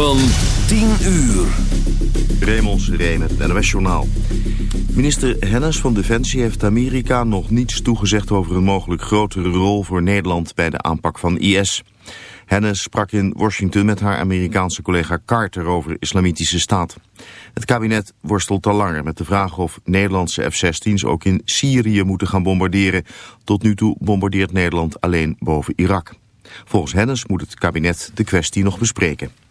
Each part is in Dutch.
van 10 uur. Raymond Seré met het NOS-journaal. Minister Hennis van Defensie heeft Amerika nog niets toegezegd... over een mogelijk grotere rol voor Nederland bij de aanpak van IS. Hennis sprak in Washington met haar Amerikaanse collega Carter over islamitische staat. Het kabinet worstelt al langer met de vraag of Nederlandse F-16's ook in Syrië moeten gaan bombarderen. Tot nu toe bombardeert Nederland alleen boven Irak. Volgens Hennis moet het kabinet de kwestie nog bespreken.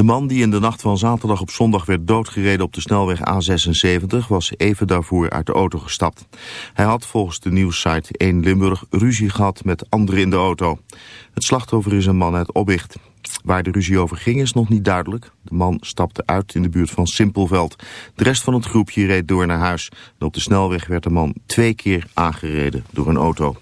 De man die in de nacht van zaterdag op zondag werd doodgereden op de snelweg A76 was even daarvoor uit de auto gestapt. Hij had volgens de nieuwssite 1 Limburg ruzie gehad met anderen in de auto. Het slachtoffer is een man uit Obicht. Waar de ruzie over ging is nog niet duidelijk. De man stapte uit in de buurt van Simpelveld. De rest van het groepje reed door naar huis. En op de snelweg werd de man twee keer aangereden door een auto.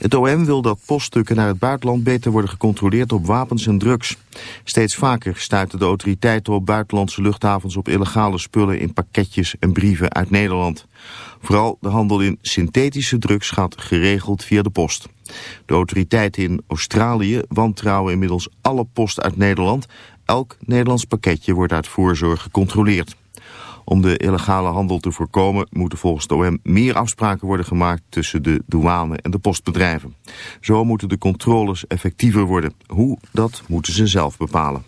Het OM wil dat poststukken naar het buitenland beter worden gecontroleerd op wapens en drugs. Steeds vaker stuiten de autoriteiten op buitenlandse luchthavens op illegale spullen in pakketjes en brieven uit Nederland. Vooral de handel in synthetische drugs gaat geregeld via de post. De autoriteiten in Australië wantrouwen inmiddels alle post uit Nederland. Elk Nederlands pakketje wordt uit voorzorg gecontroleerd. Om de illegale handel te voorkomen moeten volgens de OM meer afspraken worden gemaakt tussen de douane en de postbedrijven. Zo moeten de controles effectiever worden. Hoe, dat moeten ze zelf bepalen.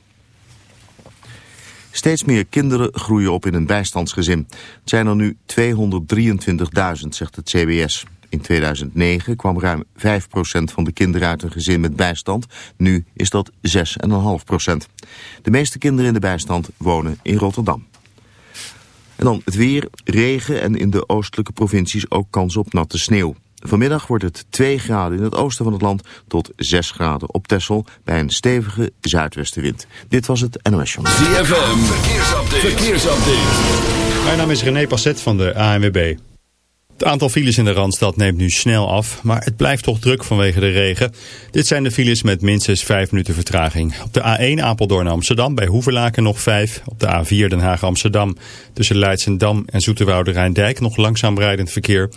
Steeds meer kinderen groeien op in een bijstandsgezin. Het zijn er nu 223.000, zegt het CBS. In 2009 kwam ruim 5% van de kinderen uit een gezin met bijstand. Nu is dat 6,5%. De meeste kinderen in de bijstand wonen in Rotterdam. En dan het weer, regen en in de oostelijke provincies ook kans op natte sneeuw. Vanmiddag wordt het 2 graden in het oosten van het land tot 6 graden op Texel bij een stevige zuidwestenwind. Dit was het NOS Journal. ZFM, verkeersupdate. verkeersupdate. Mijn naam is René Passet van de ANWB. Het aantal files in de Randstad neemt nu snel af, maar het blijft toch druk vanwege de regen. Dit zijn de files met minstens 5 minuten vertraging. Op de A1 Apeldoorn Amsterdam bij Hoevelaken nog 5. Op de A4 Den Haag Amsterdam tussen Leidsendam en Zoeterwoude Rijndijk nog langzaam rijdend verkeer.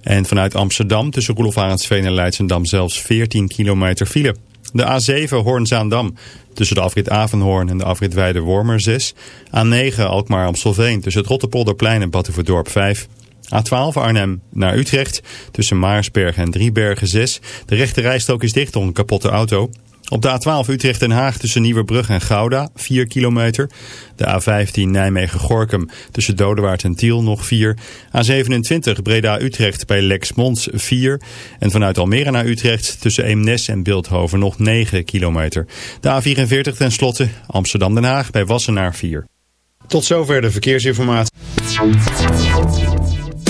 En vanuit Amsterdam tussen Roelof Arendsveen en Leidsendam zelfs 14 kilometer file. De A7 Hoorn-Zaandam tussen de afrit Avenhoorn en de afrit Weide-Wormer 6. A9 Alkmaar-Amstelveen tussen het Rotterpolderplein en Batuverdorp 5. A12 Arnhem naar Utrecht tussen Maarsberg en Driebergen 6. De rechte rijstrook is dicht door een kapotte auto. Op de A12 Utrecht-Den Haag tussen Nieuwebrug en Gouda 4 kilometer. De A15 Nijmegen-Gorkum tussen Dodewaard en Tiel nog 4. A27 Breda-Utrecht bij Lexmond 4. En vanuit Almere naar Utrecht tussen Eemnes en Beeldhoven nog 9 kilometer. De A44 ten slotte Amsterdam-Den Haag bij Wassenaar 4. Tot zover de verkeersinformatie.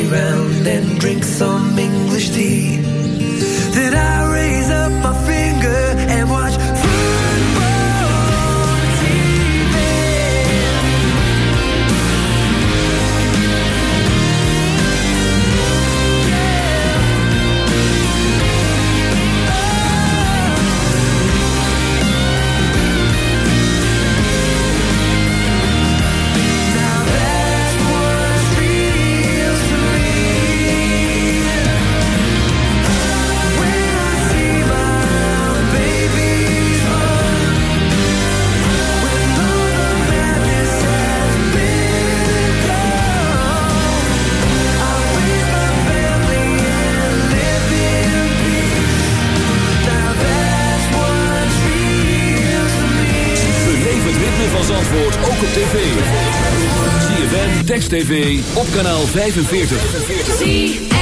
Round and drink some English tea. TV, op kanaal 45.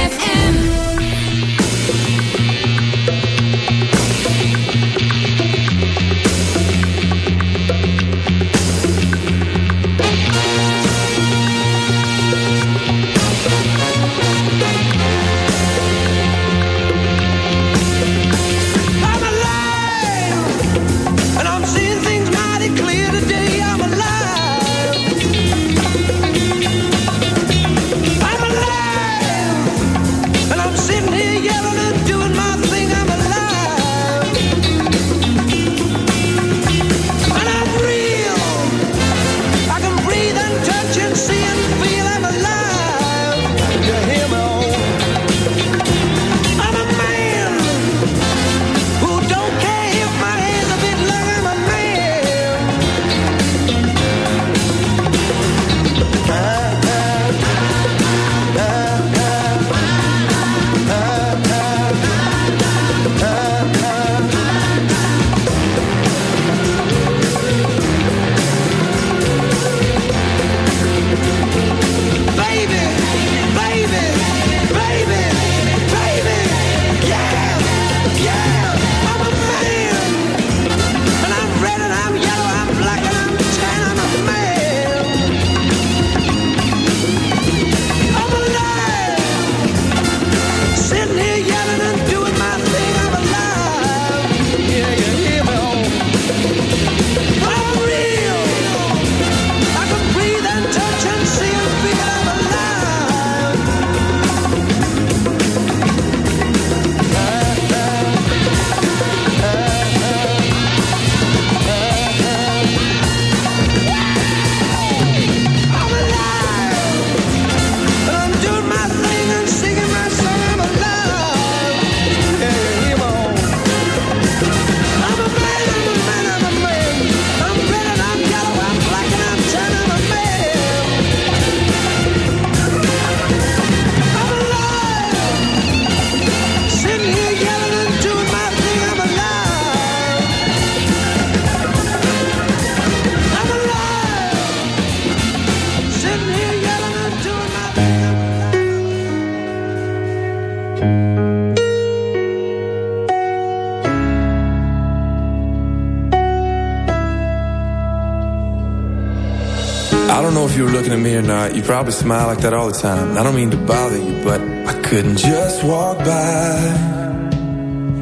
Not. Uh, you probably smile like that all the time. I don't mean to bother you, but I couldn't just walk by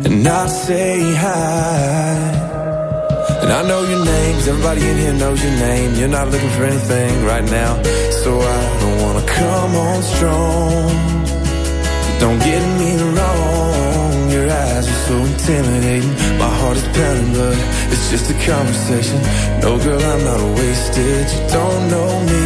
and not say hi. And I know your name, 'cause everybody in here knows your name. You're not looking for anything right now, so I don't wanna come on strong. Don't get me wrong, your eyes are so intimidating. My heart is pounding, but it's just a conversation. No, girl, I'm not wasted. You don't know me,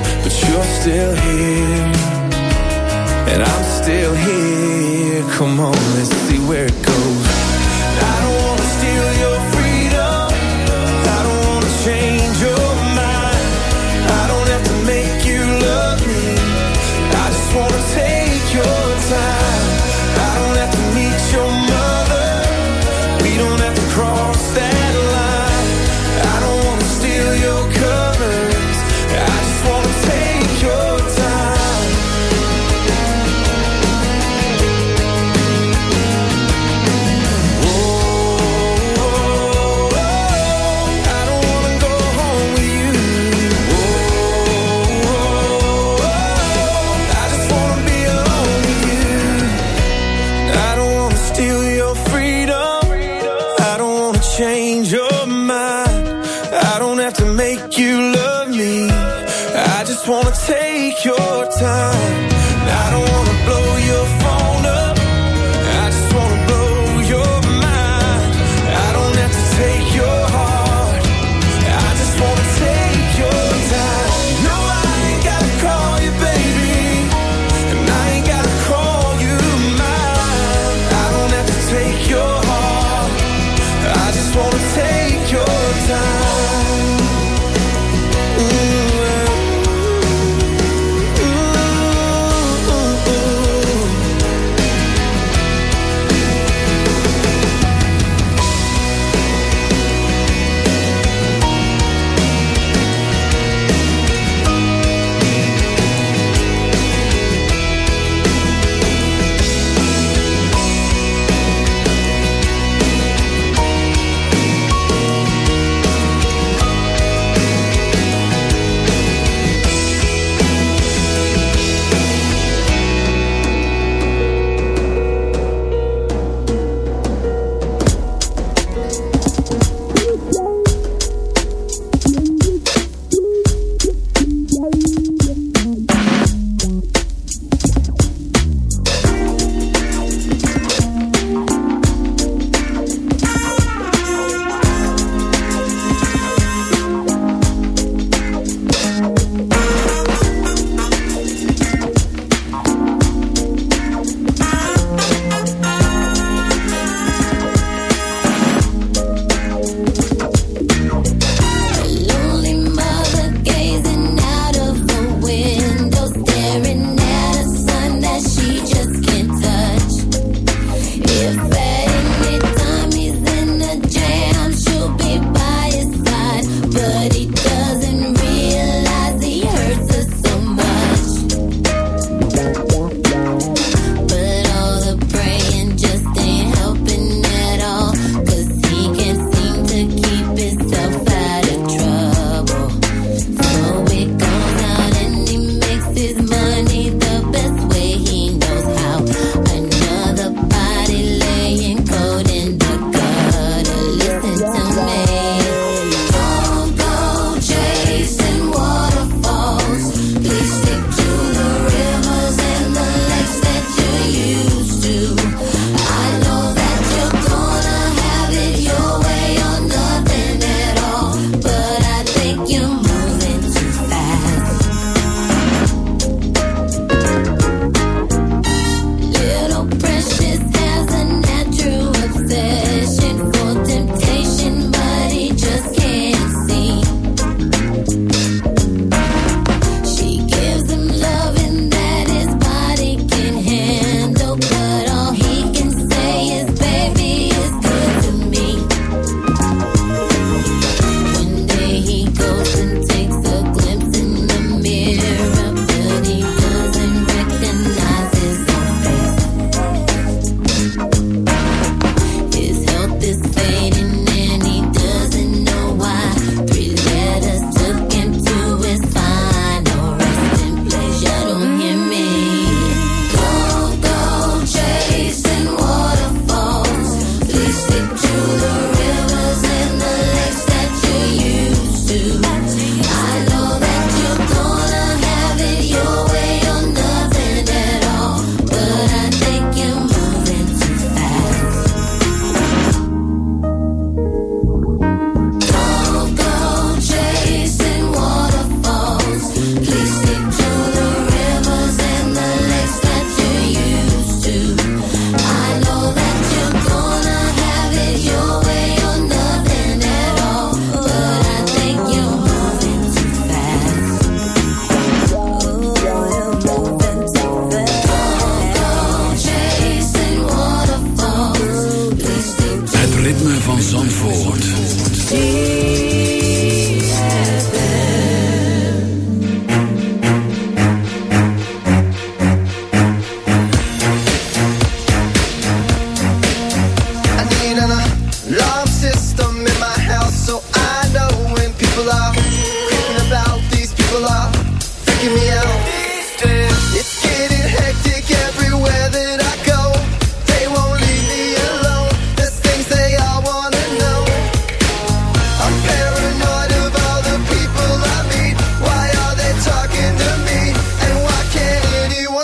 but you're still here. And I'm still here. Come on, let's see where it goes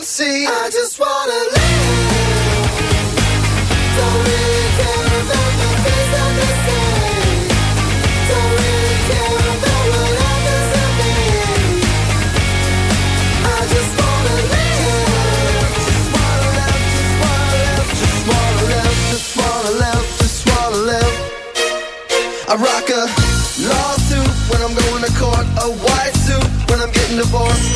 I just wanna live. Don't care about. Don't care about what me. I just wanna live. Just wanna live, just wanna live, just wanna live, just wanna live, just wanna live. I rock a lawsuit when I'm going to court, a white suit when I'm getting divorced,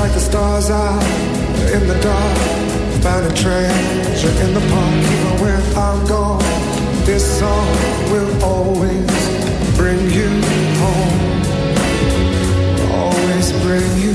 like the stars out in the dark. Finding treasure in the park, even when I'm gone. This song will always bring you home. Always bring you